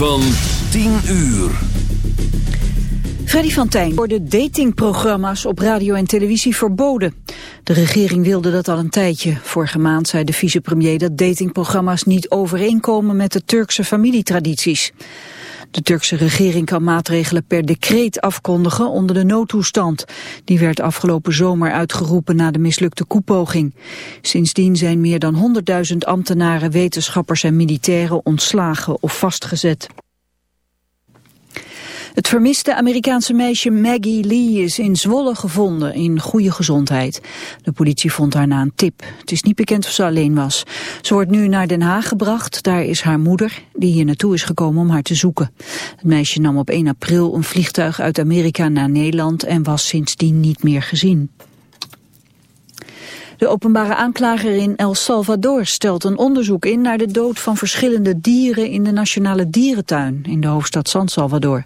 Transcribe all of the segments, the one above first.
Van 10 uur. Freddy van Tijn worden datingprogramma's op radio en televisie verboden. De regering wilde dat al een tijdje. Vorige maand zei de vicepremier dat datingprogramma's niet overeenkomen met de Turkse familietradities. De Turkse regering kan maatregelen per decreet afkondigen onder de noodtoestand. Die werd afgelopen zomer uitgeroepen na de mislukte koepoging. Sindsdien zijn meer dan 100.000 ambtenaren, wetenschappers en militairen ontslagen of vastgezet. Het vermiste Amerikaanse meisje Maggie Lee is in Zwolle gevonden in goede gezondheid. De politie vond haar na een tip. Het is niet bekend of ze alleen was. Ze wordt nu naar Den Haag gebracht. Daar is haar moeder, die hier naartoe is gekomen om haar te zoeken. Het meisje nam op 1 april een vliegtuig uit Amerika naar Nederland en was sindsdien niet meer gezien. De openbare aanklager in El Salvador stelt een onderzoek in naar de dood van verschillende dieren in de nationale dierentuin in de hoofdstad San Salvador.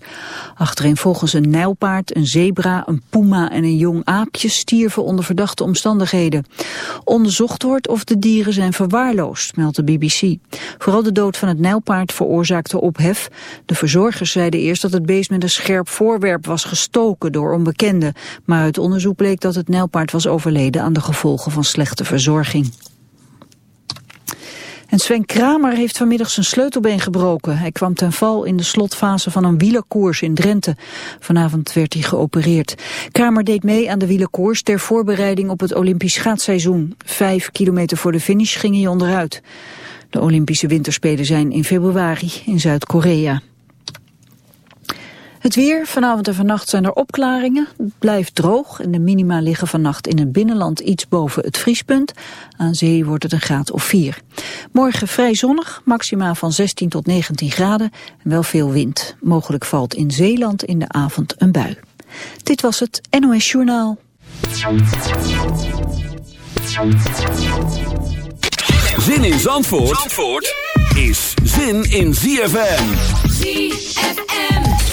Achterin volgens een nijlpaard, een zebra, een puma en een jong aapje stierven onder verdachte omstandigheden. Onderzocht wordt of de dieren zijn verwaarloosd, meldt de BBC. Vooral de dood van het nijlpaard veroorzaakte ophef. De verzorgers zeiden eerst dat het beest met een scherp voorwerp was gestoken door onbekenden. Maar uit onderzoek bleek dat het nijlpaard was overleden aan de gevolgen van slechte verzorging. En Sven Kramer heeft vanmiddag zijn sleutelbeen gebroken. Hij kwam ten val in de slotfase van een wielerkoers in Drenthe. Vanavond werd hij geopereerd. Kramer deed mee aan de wielerkoers ter voorbereiding op het Olympisch schaatsseizoen. Vijf kilometer voor de finish ging hij onderuit. De Olympische winterspelen zijn in februari in Zuid-Korea. Het weer, vanavond en vannacht zijn er opklaringen. Het blijft droog en de minima liggen vannacht in het binnenland iets boven het vriespunt. Aan zee wordt het een graad of 4. Morgen vrij zonnig, maxima van 16 tot 19 graden en wel veel wind. Mogelijk valt in Zeeland in de avond een bui. Dit was het NOS Journaal. Zin in Zandvoort, Zandvoort is zin in ZFM. ZFM.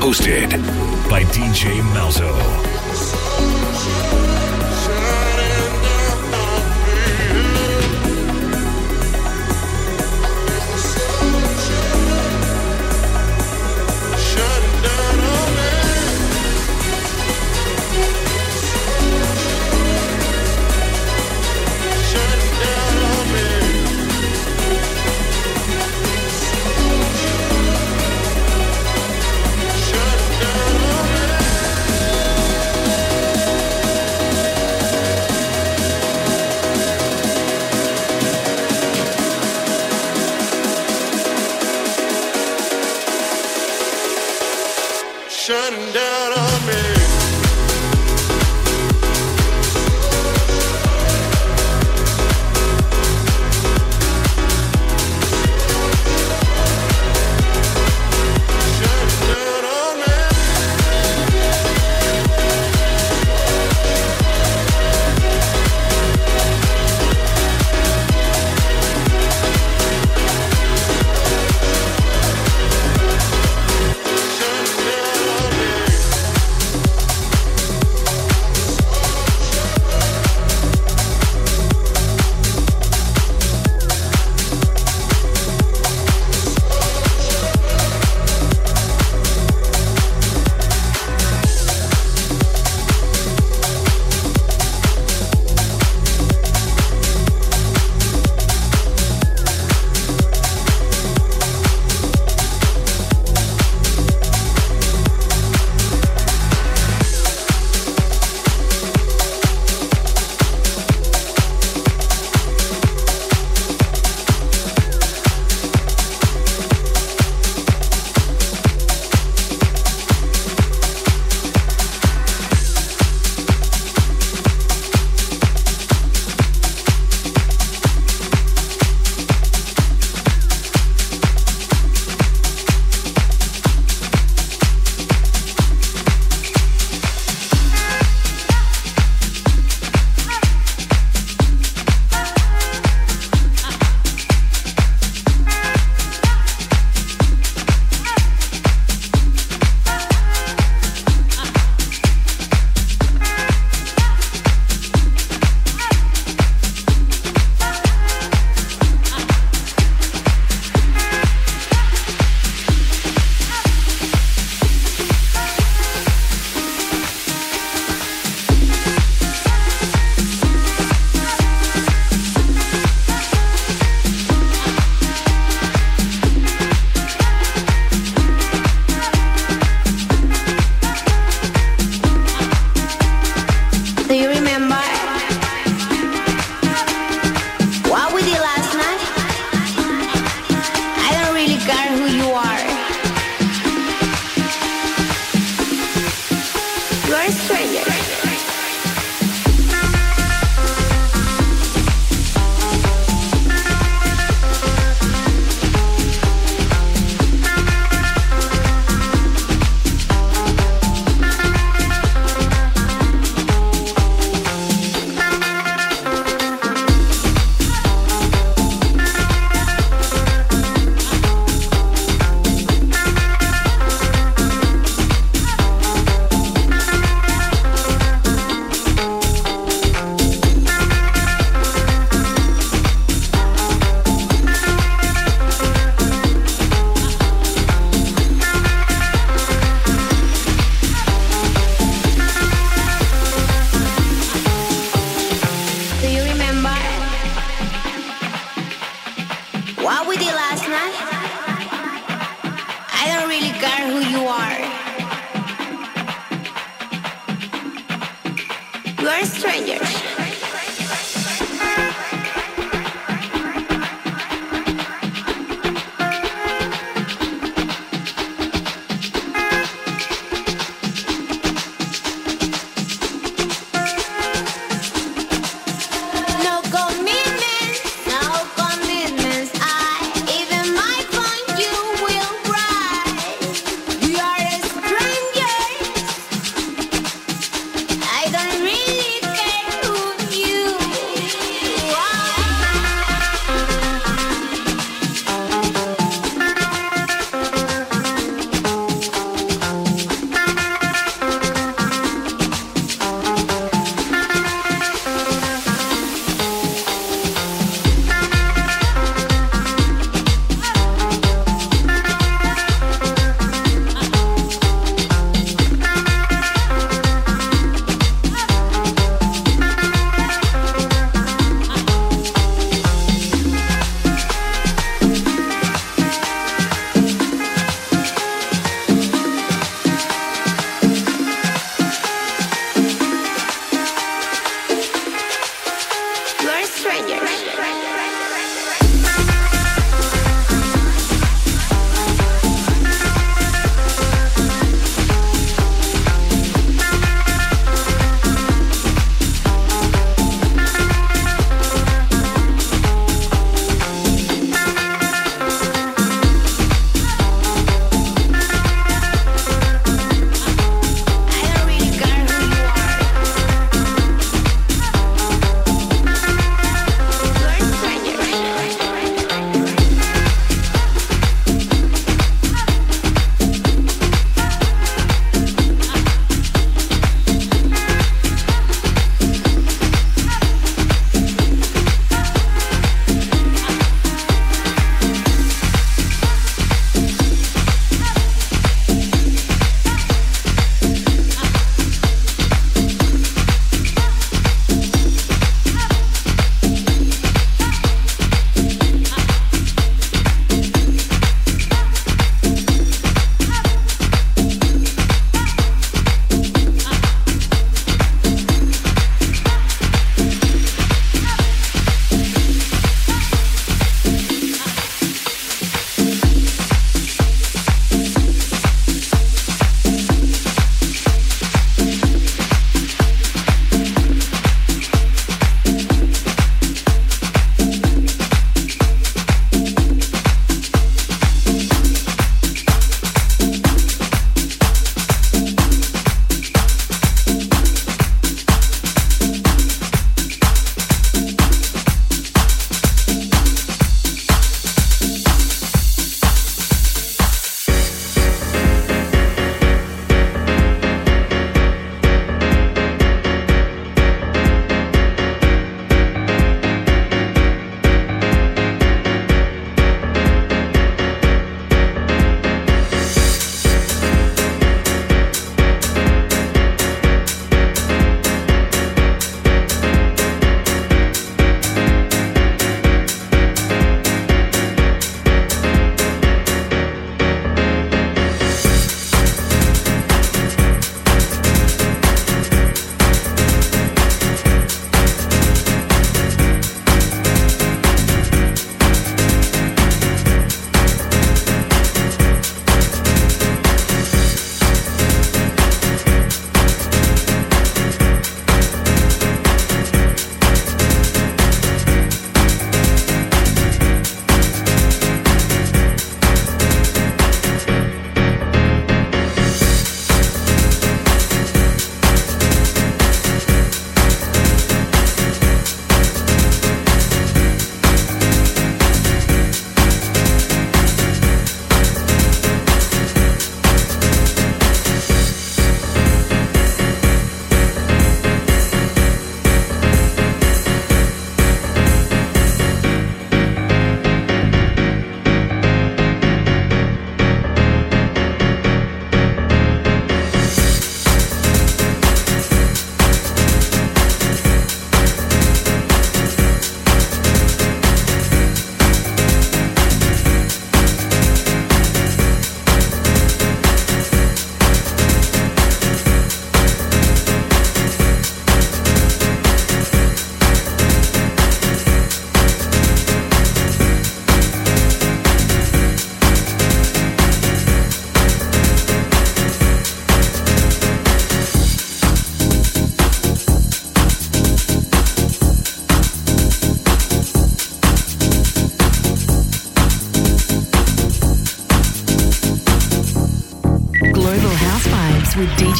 Hosted by DJ Malzo.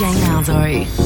DJ Malzo.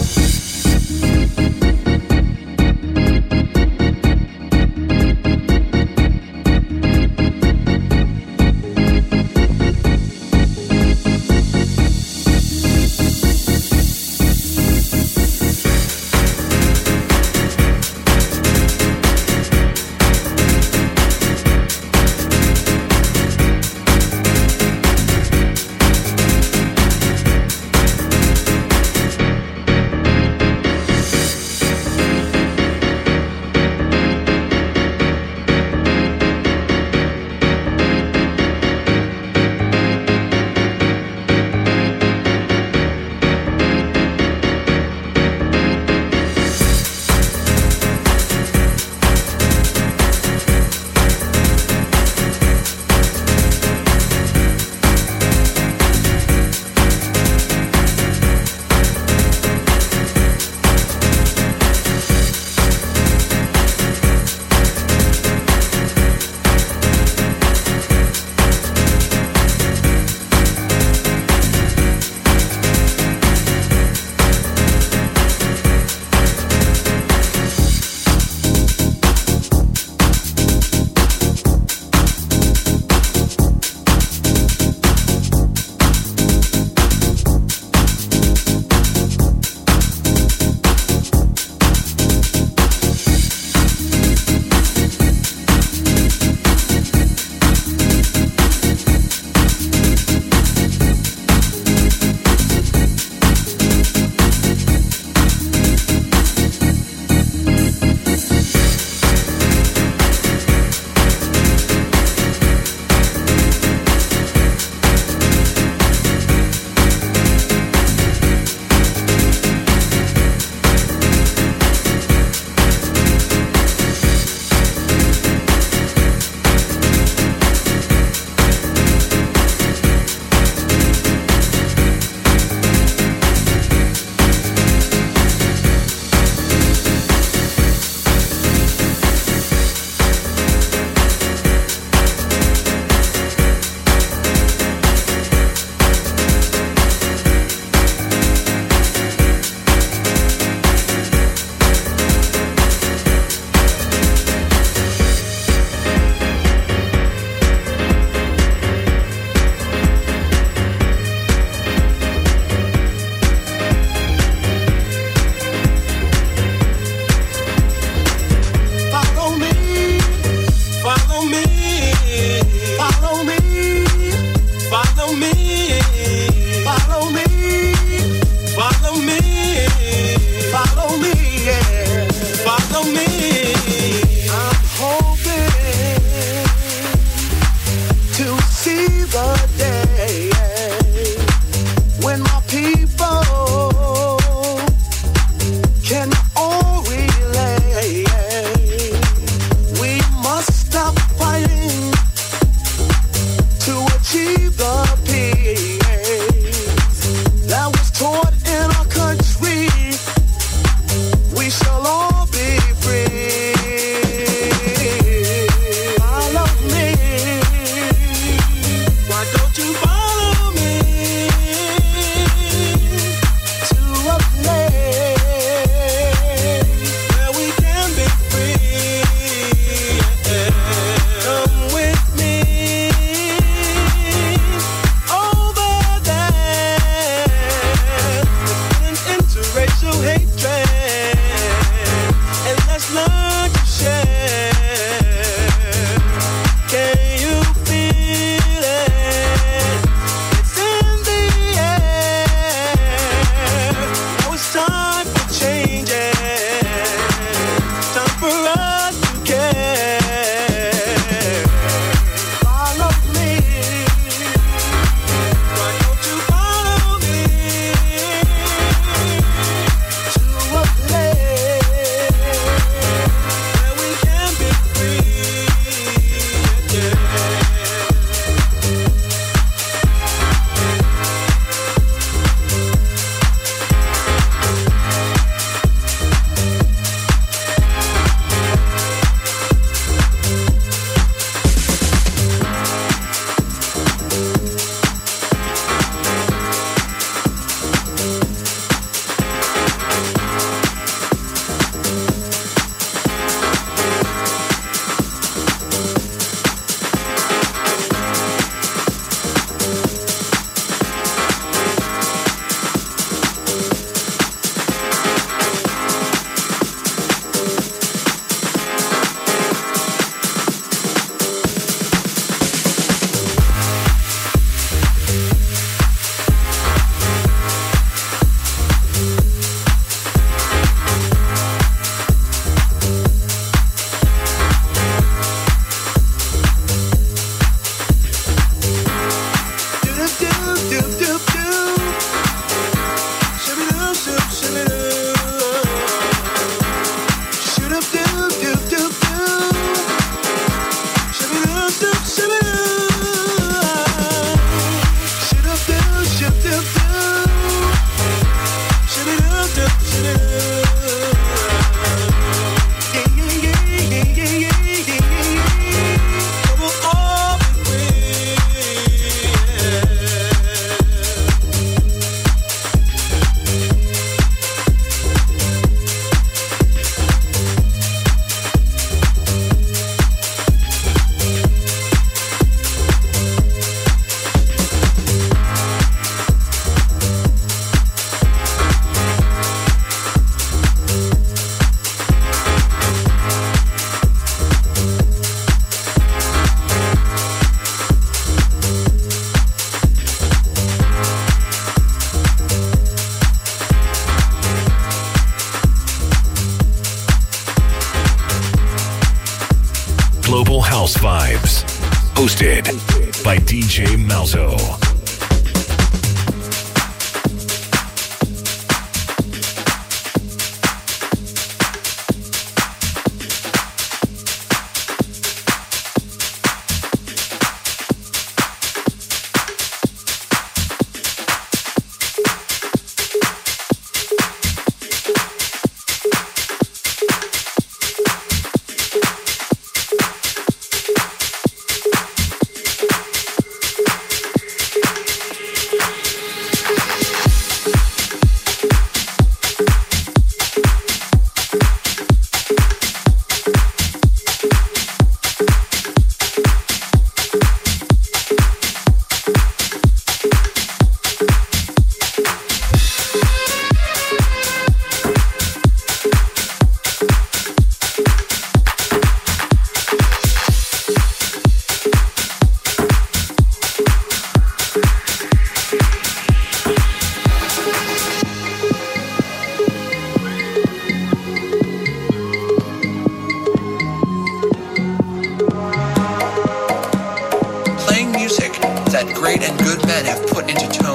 that great and good men have put into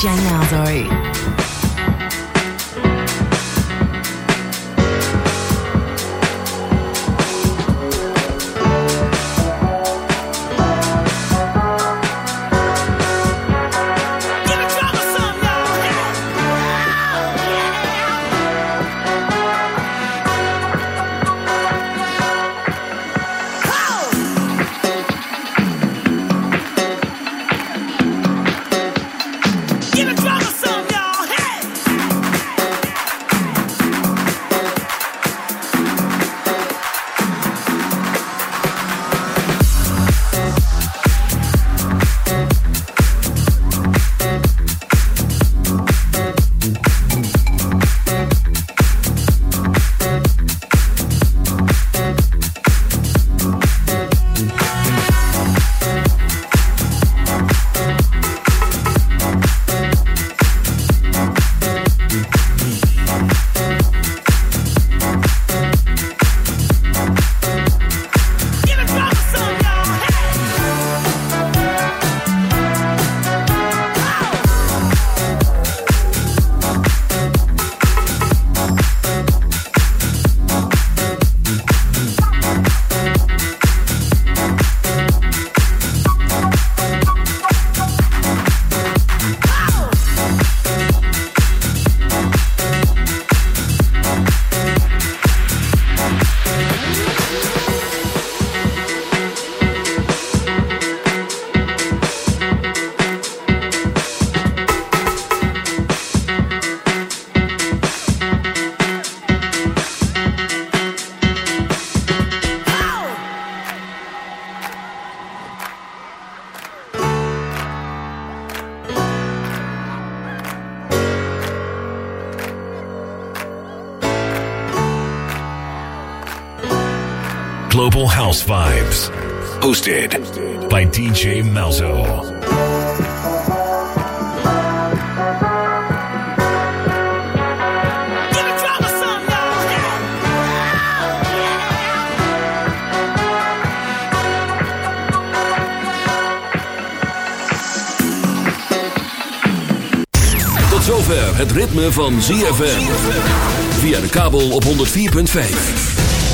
DJ Malzo. Hosted by DJ Malzo. Tot zover het ritme van ZFM. Via de kabel op 104.5.